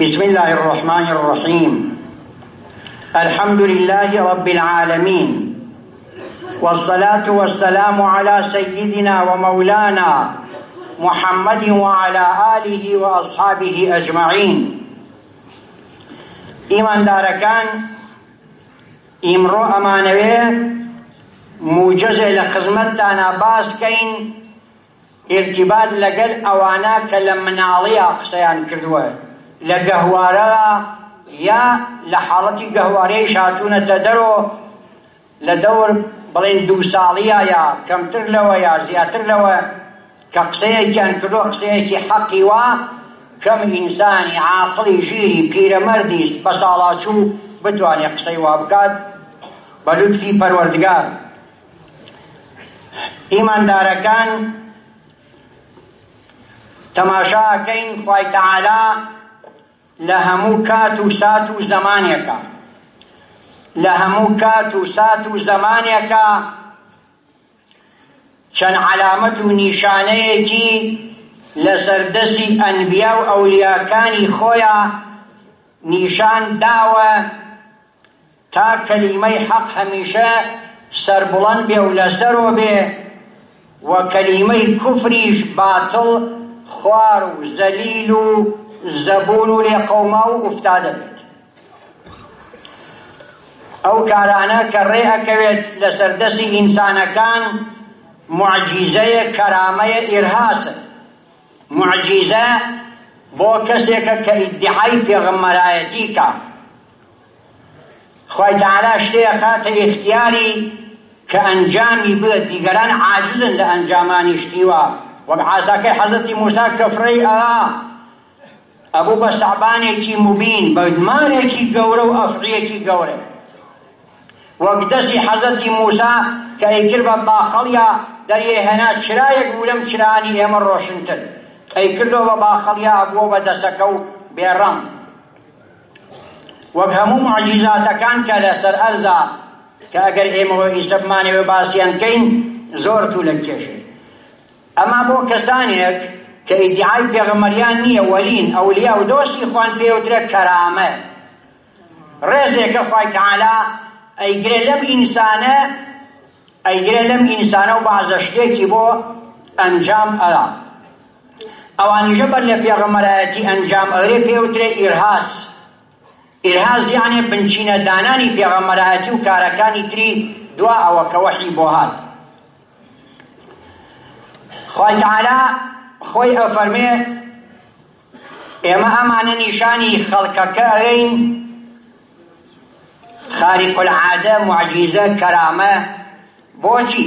بسم الله الرحمن الرحيم الحمد لله رب العالمين والصلاة والسلام على سيدنا ومولانا محمد وعلى آله وأصحابه أجمعين إيمان داركان إمرو أمانوه موجزة لخزمتنا باسكين ئیرتیبات لەگەل ئەوانە کە لە مناڵیا قسەیان کردوە لە گەهوارەا یا لە حاڵەتی گەهوارەیش هاتونەتە دەرۆ لە دەور بڵێن دوو ساڵیا یا کەمتر لەوە یا زیاتر لەوە کە قسەیەکیان کردوە قسەیەکی حەقی وا کەم ئینسانی عاقڵی ژیری پیرەمەردی سپە ساڵاچو بتوانێ قسەی وا بکات بە لوتفی پەروەردگار. ئیماندارەکان تەماشا ئەکەین خوای تەعالا لە هەموو کات و سات و زەمانێکە لە هەموو کات و سات و زەمانێکە چەند علامەت و نیشانەیەکی لەسەر دەستی ئەنبیا و ئەولیاکانی خۆیان نیشان داوە تا کەلیمەی حەق هەمیشە سەربڵند بێ و لەسەرۆ بێ و کەلیمەی کوفریش باتڵ خوار و زەلیل و زەبوون و لێقەوماو و ئوفتادە بێت. ئەو کارانە کە ڕێ ئەکەوێت لەسەر دەسی ئینسانەکان موعجیزەیە کەرامەیە ئیرهاسە. موعجیزە بۆ کەسێکە کە ئیدعای پێغەمبەرایەتی کا. خوای تەعالا شتێ ئەکاتە ئیختیاری کە ئەنجامی بد دیگەران عاجزن لە ئەنجامانی شتی وا وەک عاساکەی حەزرەتی موسا کە فڕێی ئەا ئەبوو بە سەعبانێکی موبین بە مارێکی گەورە و ئەفعیەکی گەورە وەک دەسی حەزەتی موسا کە ئەیکرد بە باخەڵیا دەریێ هێنا چرایەک بوو لەم چرانی ئێمە ڕۆشنتر ئەیکردەوە بە باخەڵیا بووە بە دەسەکە و بێڕەم وەک هەموو موعجیزاتەکان کە لەسەر ئەرزا کە ئەگەر ئێمە و ئیسە بمانەوێ باسیان کەین زۆر توولە کێشێ ئەما بۆ کەسانێک کە ئیدعای پێغەمەریان نییە وەلین ئەولیا و دۆستی خوان پێوترە کەرامە ڕێزێکە خوای تعالا ئەیگرێ لەم ئینسانە ئەیگرێ لەم ئینسانە و بەعزە شتێکی بۆ ئەنجام ئەدا ئەوانیژە بەر لە پێغەمبەرایەتی ئەنجام ئەرێ پێ وترێ ئیرهاس، ئیرهاس یەعنێ بنچینە دانانی پێغەمبەرایەتی و کارەکانی تری دوا ئەوە کە وەحی بۆ هات. خوای تەعالا خۆی ئەفەرمێ ئێمە ئەمانە نیشانی خەڵکەکە ئەرێین خارق العادە معجیزە کەرامە بۆچی؟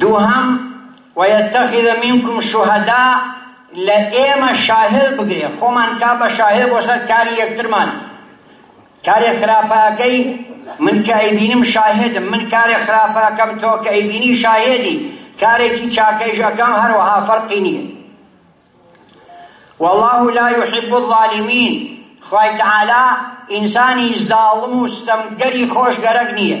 دووهەم، ویتخذ منکم شهداء، لە ئێمە شاهێڵ بگرێ، خۆمان کا بە شاهێڵ بۆ سەر کاری یەکترمان، کارێ خراپە ئەکەی من کە ئەیبینم شاهێدم، من کارێ خراپە ئەکەم تۆ کە ئەیبینی شاهێدی، کارێکی چاکەیش ئەکەم هەروەها فەرقی نییە. واللە لا یحب الظالمین، خوای تەعالا ئینسانی زاڵم و ستەمگەری خۆش گەرەک نییە.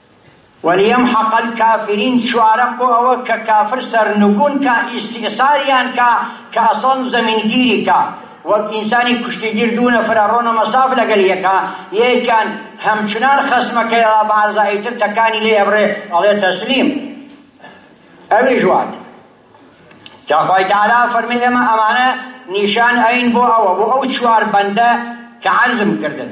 ولیمحق الکافرین چوارەم بۆ ئەوە کە کافر سەرنگون کا ئیستئساریان کا کە ئەسڵەن زەمینگیری کا وەک ئینسانی کوشتیگیر دوو نەفر ئەڕۆنە مەساف لەگەل یەکا یەیکیان هەمچنان خەسمەکەی ئەڵا بە عەرزا ئیتر تەکانی لێ ئەبڕێ ئەڵێ تەسلیم ئەویش وات جا خوای تەعالا فەرمی ئێمە ئەمانە نیشان ئەین بۆ ئەوە بۆ ئەو چوار بەندە کە عەرزم کردن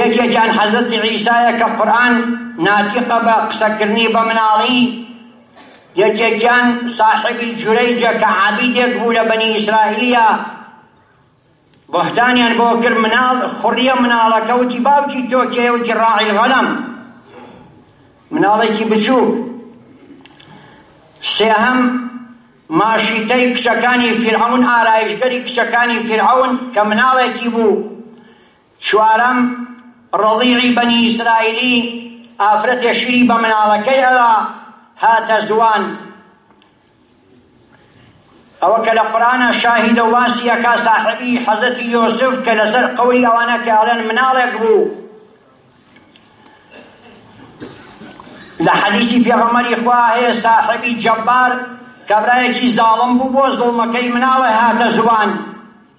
یەکێکیان حەزرەتی عیسایە کە قورئان ناتیقە بە قسەکردنی بە مناڵی، یەکێکیان ساحێبی جورەیجە کە عابیدێک بوو لە بەنی ئیسرائیلیا بوهتانیان بۆ کرد مناڵ خوڕیە مناڵەکە وتی باوکی تۆ کێیە وتی ڕاعی الغنم مناڵێکی بچووک سێهەم ماشیتەی کچەکانی فیرعەون ئارایشگەری کچەکانی فیرعەون کە مناڵێکی بوو چوارەم، ڕەڵیعی بەنی ئیسرائیلی ئافرەتێ شری بە مناڵەکەی ئەوا هاتە زوان ئەوە کە لە قورئانە شاهیدە و باسی ئەکا ساحێبی حەزەتی یۆسف کە لەسەر قەولی ئەوانە کە ئەڵێن مناڵێک بوو لە حەدیسی پێغەمەری خوا هەیە ساحێبی جەبار کابرایەکی زاڵم بوو بۆ زوڵمەکەی مناڵێ هاتە زوان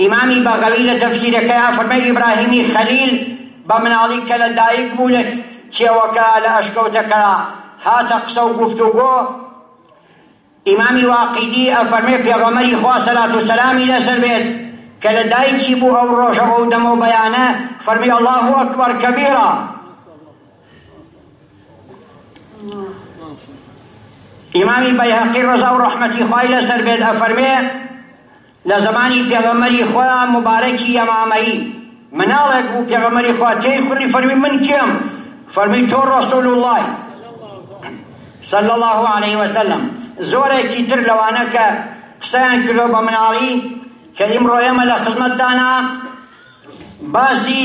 ئیمامی بەغەوی لە تەفسیرەکەیا فەرمێ ئیبراهیمی خەلیل بە مناڵی کە لە دایک بوو لە کێوەکە لە ئەشکەوتەکەیا هاتە قسە و گفتوگۆ ئیمامی واقیدی ئەفەرمێ پێغەمەری خوا سەلات و سەلامی لەسەر بێت کە لە دایکی بوو ئەو ڕۆژە ئەو دەمە و بەیانە فەرمی اللە اکبر کبیرا ئیمامی بەیهەقی ڕەزا و ڕەحمەتی خوای لەسەر بێت ئەفەرمێ لە زمانی پێغەمەری خۆیان مبارەکی یەمامەیی مناڵێک بوو پێغەمەری خوا تێی خوڕی فەرمی من کێم فەرمی تۆ ڕەسول اللهی صلی الله عليه وسلم زۆرێکی تر لەوانە کە قسەیان کردو بە مناڵی کە ئیمڕۆ ئێمە لە خزمەتدانا باسی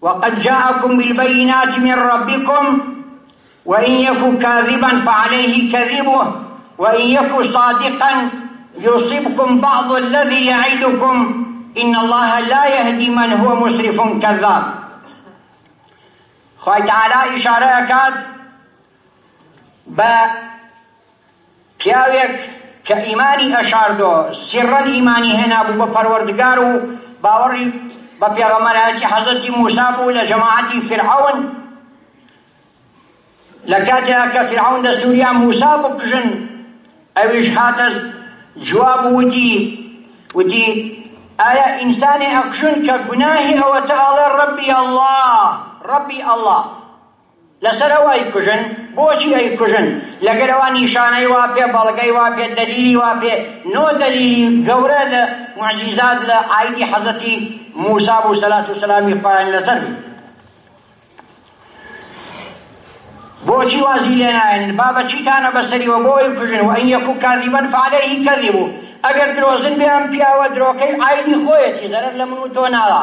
وقد جاءكم بالبينات من ربكم وإن يك كاذبا فعليه كذبه وإن يك صادقا يصيبكم بعض الذي يعدكم إن الله لا يهدي من هو مسرف كذاب خواهی تعالى اشاره أكاد بە پیاوێک کە ئیمانی ئەشاردۆ سیڕەن ئیمانی هێنابوو بە پەروەردگار و باوەڕی بە پێغەمبەرایەتی حەزەتی موسا بوو لە جەماعەتی فرعون لە کاتێ کە فرعون دەستوریا موسا بکوژن ئەویش هاتە جواب وتی وتی ئایا ئینسانێ ئەکوژن کە گوناهی ئەوەتە ئەڵێ ڕەبی ئەڵڵا ڕەبی ئەڵڵا لەسەر ئەو ئەیکوژن بۆچی ئەیکوژن لەگەر ئەوە نیشانەی وا پێ بەڵگەی وا پێ دەلیلی وا پێ نۆ دەلیلی گەورە لە موعجیزات لە عایدی حەزەتی موسا بوو سەلات و سەلامی خوایان لەسەر بی بۆچی وازی لێ ناێن با بە چیتانە بەسەریەوە بۆ ئەیکوژن و ئەی یەکو کاذیبەن فعلەیهی کەذی بوو ئەگەر درۆزن بێ ئەم پیاوە درۆکەی عایدی خۆیەتی زەرەر لە من و تۆ ناوە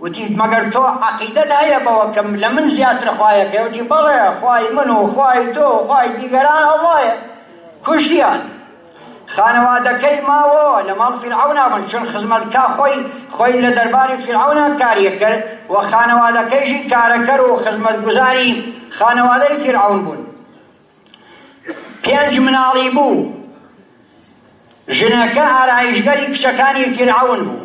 وتی، مەگەر تۆ عەقیدەت هەیە بەوە کە لە من زیاتر خوایەکەیە؟ وتی، بەڵێ، خوای من و خوای تۆ و خوای دیگەران ئەڵڵایە. کوشتیان. خانەوادەکەی ماوە لە ماڵ فیرعەونا بن، چون خزمەتکا خۆی خۆی لە دەرباری فیرعەونا کاریەک کرد و خانەوادەکەیشی کارەکەر و خزمەتگوزاری خانەوادەی فیرعەون بوون. پێنج مناڵی بوو. ژنەکە ئارایشگەری کچەکانی فیرعەون بوو.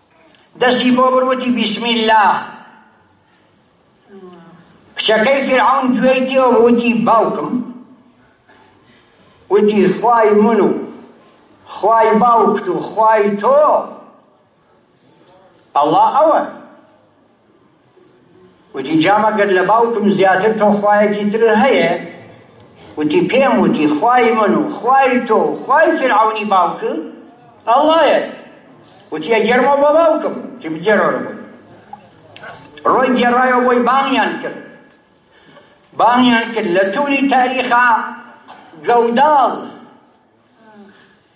دەستی بۆ برد وتی بسم اللە کچەکەی فیرعەون گوێی تێوە وتی باوکم وتی خوای من و خوای باوکت و خوای تۆ ئەڵا ئەوە وتی جامە گەر لە باوکم زیاتر تۆ خوایەکی تر هەیە وتی پێم وتی خوای من و خوای تۆ و خوای فرعونی باوک ئەڵایە وتی ئەگەرمەوە بە باوکم تی بگەرەوە بۆی ڕۆی گێڕایەوە بۆی بانیان کرد بانیان کرد لە تووری تاریخا گەوداڵ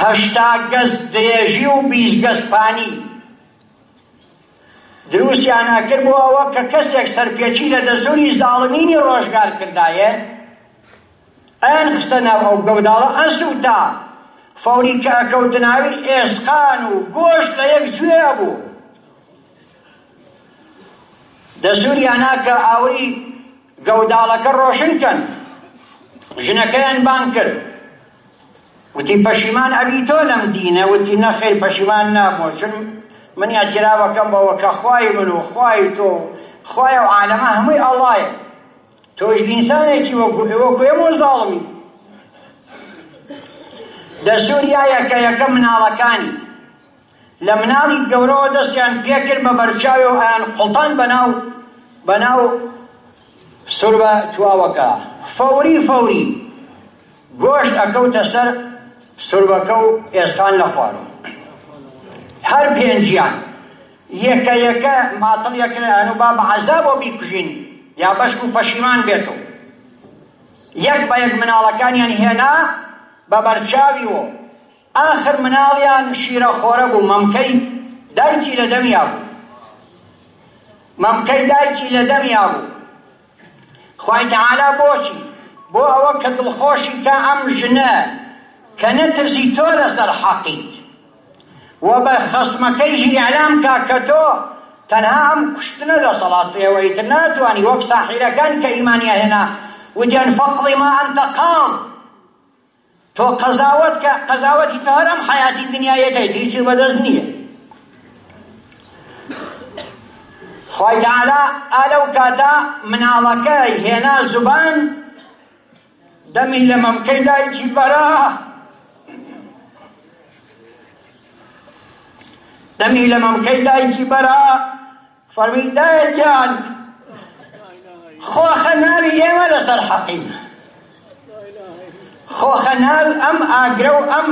هەشتا گەز درێژی و بیست گەز پانی دروستیان ئەکرد بۆ ئەوە کە کەسێک سەرپێچی لە دەستوری زاڵمینی ڕۆژگار کردایە ئەیان خستە ناو ئەو گەوداڵە ئەسووتا فەوری کە ئەکەوتناوی ئێسقان و گۆشت لە یەک جوێ بوو دەستوریانە کە ئاوری گەوداڵەکە ڕۆشن کەن. ژنەکەیان بانگ کرد. وتی پەشیمان ئەبی تۆ لەم دینە؟ وتی نەخیر پەشیمان نابم چون من ئەتیراوەکەم بەوە کە خوای من و خوای تۆ و خوای و عالەمە هەمووی ئەڵایە تۆش ئینسانێکی وەکو وەکو ئێمە زاڵمی دەسوریایە کە یەکە مناڵەکانی لە مناڵی گەورەوە دەستیان پێکرد بە بەرچاوێ و ئەیان قڵتان بەناو بەناو سوربە تواوەکە فەوری فەوری گۆشت ئەکەوتە سەر سوربەکە و ئێسقان لە خوارو هەر پێنجیان یەکە یەکە ماتڵ یەکرێن و با بە عەزابەوە بیکوژین یا بەشک و پەشیمان بێتەوە یەک بە یەک مناڵەکانیان هێنا بە بەرچاویەوە ئاخر مناڵیان شیرە خۆرە بوو مەمکەی دایکی لە دەمیا بوو مەمکەی دایکی لە دەمیا بوو خوای تعالی بۆچی بۆ ئەوە کە دڵخۆشی کە ئەم ژنە کە نەترسی تۆ لەسەر حەقیت و بە خەسمەکەیشی ئیعلام کا کە تۆ تەنها ئەم کوشتنە دەسەڵات پێوە ئیتر ناتوانی وەک ساحیرەکان کە ئیمانیان هێنا وتیان فەقڵی ما ئەنتە قاڵ تۆ قەزاوەت کە قەزاوەتی تۆ هەر ئەم حەیاتی دنیایەکەی هیچی بەدەست نییە خوای تعالی ئالە و کاتا مناڵەکەی هێنا زوبان دەمی لە مەمکەی دایکی بەرا دەمی لە مەمکەی دایکی بەرا فەرمووی دایە گیان خۆخە ناوی ئێمە لەسەر حەقین خۆخە ناو ئەم ئاگرە و ئەم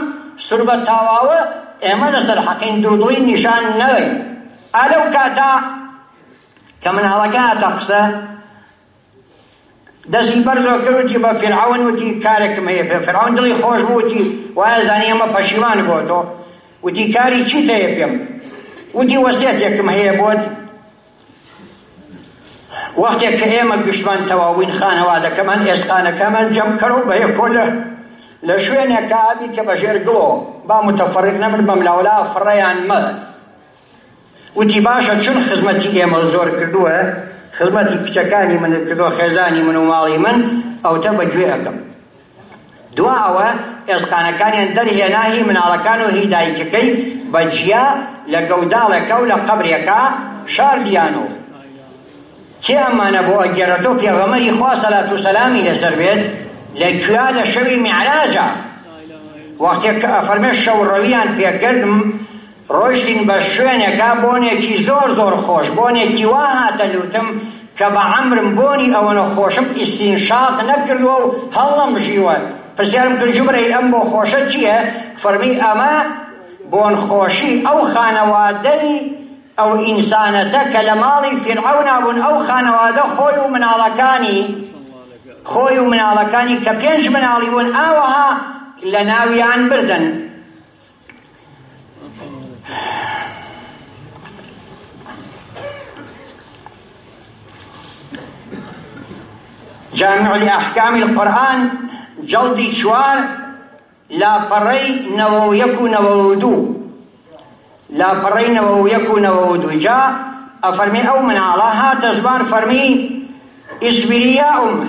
سربە تاواوە ئێمە لەسەر حەقین دوودڵی نیشان نەوەی ئالەو کاتا کە مناڵەکە هاتە قسە دەستی بەرزەوە کرد وتی بە فیرعەون وتی کارێکم هەیە پێ فیرعەون دڵی خۆش بوو وتی وایە زانی ئەمە پەشیمان بۆ تۆ وتی کاری چی هەیە پێم وتی وەسێتێکم هەیە بۆت وەختێک کە ئێمە گشتمان تەواوین خانەوادەکەمان ئێسقانەکەمان جەم کەڕ و بەیە کۆلە لە شوێنێکە ئابی کە بەژێر گڵۆ با متەفەڕق نەبن بەم لاولا فڕیان مەر وتی باشە چون خزمەتی ئێمە زۆر کردووە خزمەتی کچەکانی منت کردووە خێزانی من و ماڵی من ئەوتە بە گوێ ئەکەم دوا ئەوە ئێسقانەکانیان دەرهێنا هی مناڵەکان و هی دایکەکەی بە جیا لە گەوداڵێکا و لە قەبرێکا شاردیانۆ کێ ئەمانە بۆ ئەگێرەتۆ پێغەمەری خوا سەلات و سەلامی لەسەر بێت لە کویا لە شەوی میعراجە وەختێک کە ئەفەرمێ شەو ڕەویان پێکرد ڕۆیشتین بە شوێنێکا بۆنێکی زۆر زۆر خۆش بۆنێکی وا هاتە لوتم کە بە عەمرم بۆنی ئەوەنە خۆشم ئیستینشاق نەکردوە و هەڵنەم ژیوە پرسیارم کرد جومرەی ئەم بۆ خۆشە چیە فەرمی ئەمە بۆن خۆشی ئەو خانەوادەی ئەو ئینسانەتە کە لە ماڵی فیرعەونا بون ئەو خانەوادە خۆی و مناڵەکانی خۆی و مناڵەکانی کە پێنج مناڵی بون ئاوەها لە ناویان بردن جامع لأحكام القرآن جلدی چوار لاپەڕەی نەوە و یەک و نەوە و دوو لاپەڕەی نەوە و یەک و نەوە و دوو جا ئەفەرمی ئەو مناڵە هاتە زمان فەرمی ئیسبیری یا ئومە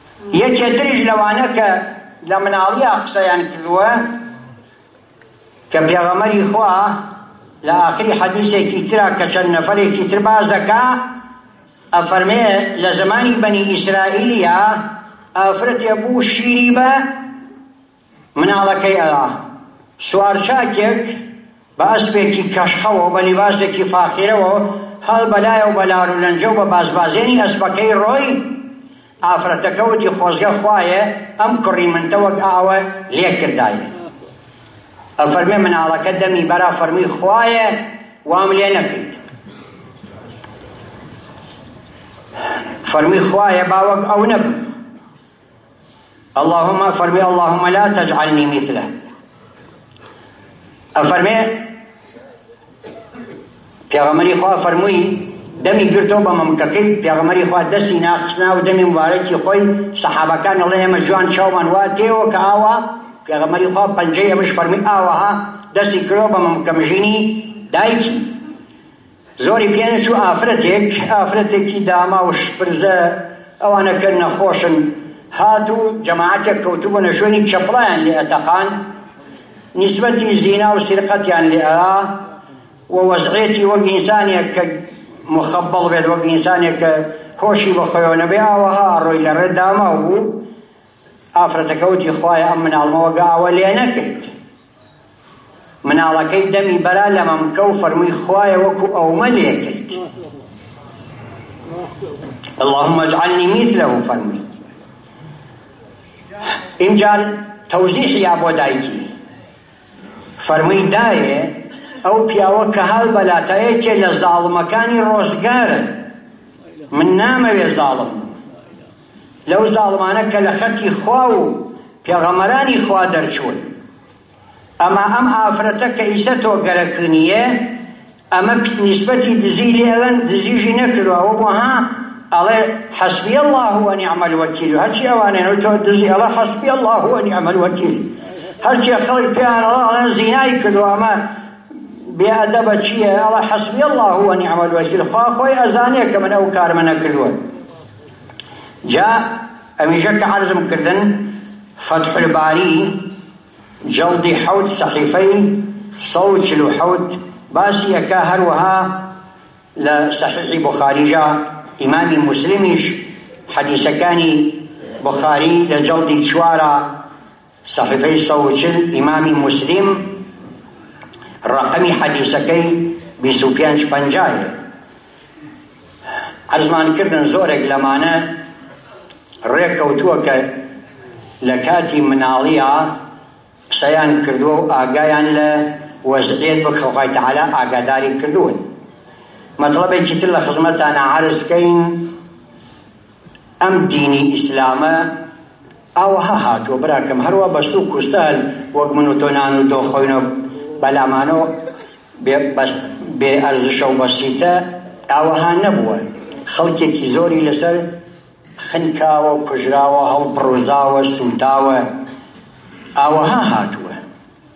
یەکێ تریش لەوانە کە لە مناڵیا قسەیان کردووە کە پێغەمەری خوا لە ئاخری حەدیسێکی ترا کە چەند نەفەرێکی تر باز دەکا ئەفەرمێ لە زمانی بەنی ئیسرائیلیا ئافرەتێ بوو شیری بە مناڵەکەی ئەیا سوارچاکێک بە ئەسپێکی کەشخەوە و بە لیباسێکی فاخیرەوە هەڵ بەلایە و بە لار و لەنجە و بە بازبازێنی ئەسپەکەی ڕۆی. ئافرەتەکە وتی خۆزگە خوایە ئەم کوڕی منتە وەک ئاوە لێ کردایە. ئەفەرمێ مناڵەکە دەمی بەرا فەرمووی خوایە وام لێ نەکەیت. فەرمووی خوایە با وەک ئەو نەبم. اللهم فەرمی اللهم لا تجعلنی مثله ئەفەرمێ پێغەمەری خوا فەرمووی دەمی گرتەوە بە مەمکەکەی پێغەمەری خوا دەستی ناخشنا و دەمی مبارەکی خۆی سەحابەکان ئەڵێ ئێمە جوان چاومان وا تێوە کە ئاوا پێغەمەری خوا پەنجەی ئەمەش فەرمی ئاوەها دەستی کرەوە بە مەمکەمژینی دایکی زۆری پێ نەچوو ئافرەتێک، ئافرەتێکی داماو شپرزە، ئەوانە کە نەخۆشن، هات و جەماعەتێک کەوتبوونە شوێنی چەپڵەیان لێ ئەتەقان، نیسبەتی زینا و سرقەتیان لێ ئەرا و وەزعیەتی وەک ئینسانێک کە مخبڵ بێت، وەک ئینسانێک کە هۆشی بە خۆیەوە نەبێ ئاوەها ئەڕۆی لە ڕێ داماو بوو، ئافرەتەکە وتی خوایە ئەم مناڵمە وەگا ئاوە لێ نەکەیت. مناڵەکەی دەمی بەرا لە مەمکە و فەرمووی خوایە وەکو ئەومە لێکەیت اللهم اجعلني مثله فەرمووی ئینجار تەوزیحی یا بۆ دایکی فەرمووی دایێ ئەو پیاوە کە هەڵ بەلاتایەکێ لە زاڵمەکانی ڕۆژگارە من نامەوێ زاڵم لەو زاڵمانە کە لە خەتی خوا و پێغەمبەرانی خوا دەرچوون ئەما ئەم ئافرەتە کە ئیسە تۆ گەرەکونیە ئەمە نیسبەتی دزی لێڵن دزیژی نەکرو ئەوە بۆ ها ئەڵێ حەسبی الله و نعم الوکیل هەرچی ئەوانێن و تۆ دزی ئەڵە حەسبی الله و نعم الوکیل هەرچی خەڵک پێیان ئەڵێن زینای کردو ئەمە بێئەدەبە چییە ئەڵە حەسبی الله و نعم الوکیل خوا خۆی ئەزانێ کە من ئەو کارمە نەکردووە جا ئەویژە کە عەرزم کردن فتح الباری جەڵدی حەوت سەحیفەی سەد و چل و حەوت باسی ئەکا هەروەها لە سەحیحی بوخاریژا ئیمامی موسلمیش حەدیسەکانی بوخاری لە جەڵدی چوارا سەحیفەی سەد و چل ئیمامی موسلیم ڕەقەمی حەدیسەکەی بیست و پێنج پەنجا یە. عەرزمان کردن زۆرێک لەمانە ڕێک کەوتووە کە لە کاتی مناڵیا قسەیان کردووە و ئاگایان لە وەزعیەت وەک خوای تەعالا ئاگاداری کردوون. مەتڵەبێکی تر لە خزمەتانا عەرز کەین. ئەم دینی ئیسلامە ئاوەها هاتوە براکەم هەروا بەسوک و سەهل وەک من و تۆ نان و دۆ خۆینۆ بەلامانۆ بێ بەس بێ ئەرزشە و بەسیتە ئاوەها نەبوە خەڵکێکی زۆری لەسەر خنکاوە کوژراوە هەڵپڕوزاوە سوتاوە ئاوەها هاتوە.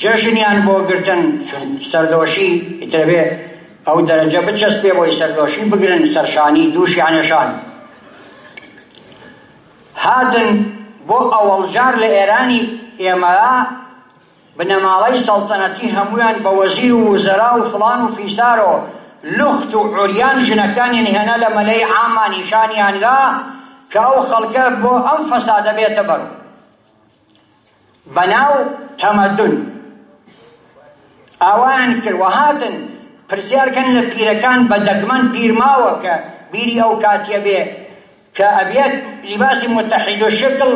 جەژنیان بۆ گرتن چون سەردۆشی ئیتر ئەبێ ئەو دەرەجە بچەسپێ بۆی سەردۆشی بگرن سەرشانی دوو شانەشان هاتن بۆ ئەوەڵجار لە ئێرانی ئێمەرا بنەماڵەی سەڵتەنەتی هەموویان بە وەزیر و وزەرا و فڵان و فیسار و لوخت و عوریان ژنەکانیان هێنا لە مەلای عاما نیشانیان دا کە ئەو خەڵکە بۆ ئەم فەسادە بێتە بەرو بەناو تەمەدون ئاوایان کرد و هاتن پرسیار کەن لە پیرەکان بە دەگمەن پیرماوە کە بیری ئەو کاتیە بێ کە ئەبێت لیباسی متحید و شکل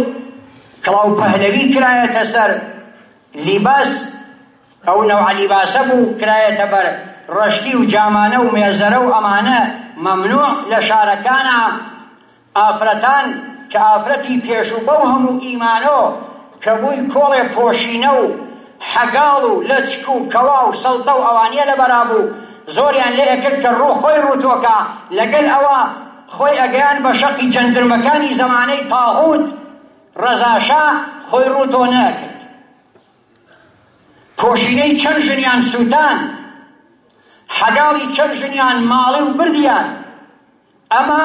کڵاو پەهلەوی کرایەتە سەر لیباس ئەو نەوع لیباسە بوو کرایەتە بەر ڕەشتی و جامانە و مێزەرە و ئەمانە مەمنوع لە شارەکانە ئافرەتان کە ئافرەتی پێشوو بەو هەموو ئیمانۆ کە بووی کۆڵێ پۆشینە و حەگاڵ و لەچک و کەوا و سەڵتە و ئەوانیە لە بەرا بوو زۆریان لێ ئەکرد کە ڕوو خۆی ڕووتۆ کا لە گەل ئەوە خۆی ئەگەیان بە شەقی جەندرمەکانی زەمانەی تاغووت ڕەزا شا خۆی ڕووتۆ نەئەکرد پۆشینەی چەن ژنیان سووتان حەگاڵی چەن ژنیان ماڵی و بردیان ئەما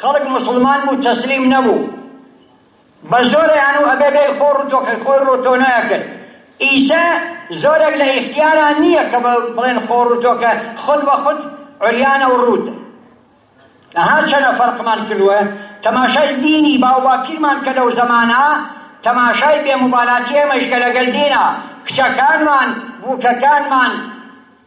خەڵک موسڵمان بوو تەسلیم نەبوو بە زۆرە یان و ئەبێ بێی خۆ ڕوتۆکەی خۆی ڕۆتۆنەیە کرد ئیسە زۆرێک لە ئیختیاران نییە کە بڵێن خۆ ڕوتۆکە خود بە خود عریانە و ڕوت ئەها چەنە فەرقمان کردوە تەماشای دینی باو باپیرمان کە لەو زەمانە تەماشای بێ مبالاتی ئێمەش کە لەگەل دینە کچەکانمان بووکەکانمان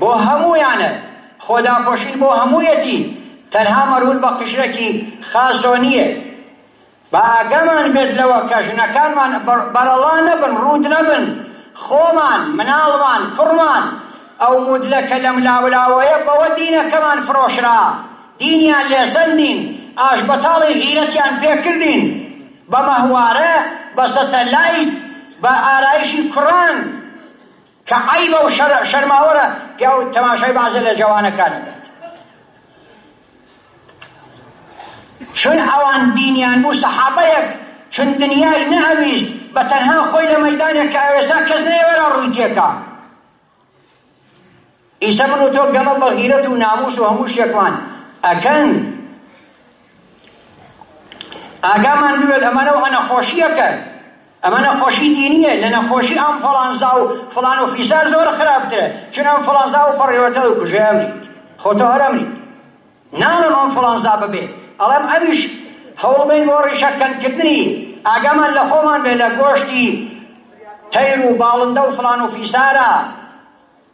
بۆ هەموویانە خۆ داپۆشین بۆ هەموویەتی تەنها مەروت بە قشرەکی خاسۆ نییە با ئاگامان بێت لەوە کە ژنەکانمان بەرەڵا نەبن ڕوود نەبن خۆمان مناڵمان کوڕمان ئەو مدلە کە لەم لاولاوەیە بەوە دینەکەمان فرۆشرا دینیان لێسەندین ئاش بەتاڵی غیرەتیان پێکردین بە مەهوارە بە سەتەلایت بە ئارایشی کوڕان کە عەیبە و شەرع شەرماوەرە پیاو تەماشای بەعزێ لە جەوانەکانی بکات، چون ئەوان دینیان بوو سەحابەیەک چون دنیای نەئەویست بە تەنها خۆی لە مەیدانێک کە ئەوێسا کەس نەیەوێرا ڕووی تێکا. ئیسە من و تۆ گەمە بە غیرەت و ناموس و هەموو شتێکمان ئەکەن ئاگامان بوێت ئەمە نەوع نەخۆشیەکە ئەمە نەخۆشی دینیە لە نەخۆشی ئەم فەڵانزا و فڵان و فیسار زۆر خراپترە چون ئەم فڵانزا و پەڕێوەتە و کوژێ ئەمریت خۆتۆ هەر ئەمریت ناڵم ئەم فڵانزا ببێ ئەڵێم ئەویش هەوڵ بین بۆ ڕیشە کەمکردنی ئاگامان لە خۆمان بێ لە گۆشتی تەیر و باڵندە و فڵان و فیسارە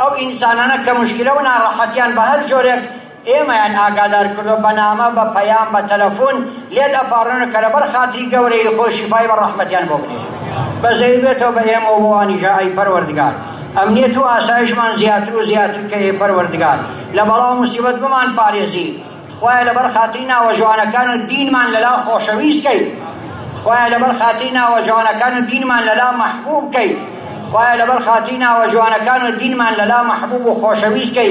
ئەو ئینسانانە کە موشکیلە و ناڕەحەتیان بە هەر جۆرێک ئێمەیان ئاگادار کردووە بە نامە، بە پەیام، بە تەلەفون لێت ئەپاڕێنن کە لەبەر خاتری گەورەیی خۆی شیفای بە ڕەحمەتیان بۆ بنێری بەزەیی بێتەوە بە ئێمە و بۆ وانیشە ئەی پەروەردگار ئەمنیەت و ئاسایشمان زیاتر و زیاتر کەی ئەی پەروەردگار لە بەڵا و موسیبەت بمان پارێزی خوایە لەبەر خاتری ناوە جوانەکانت دینمان لەلا خۆشەویست کەی خوایە لەبەر خاتری ناوە جوانەکانت دینمان لەلا مەحبوب کەی خوایە لەبەر خاتری ناوە جوانەکانت دینمان لەلا مەحبوب و خۆشەویست کەی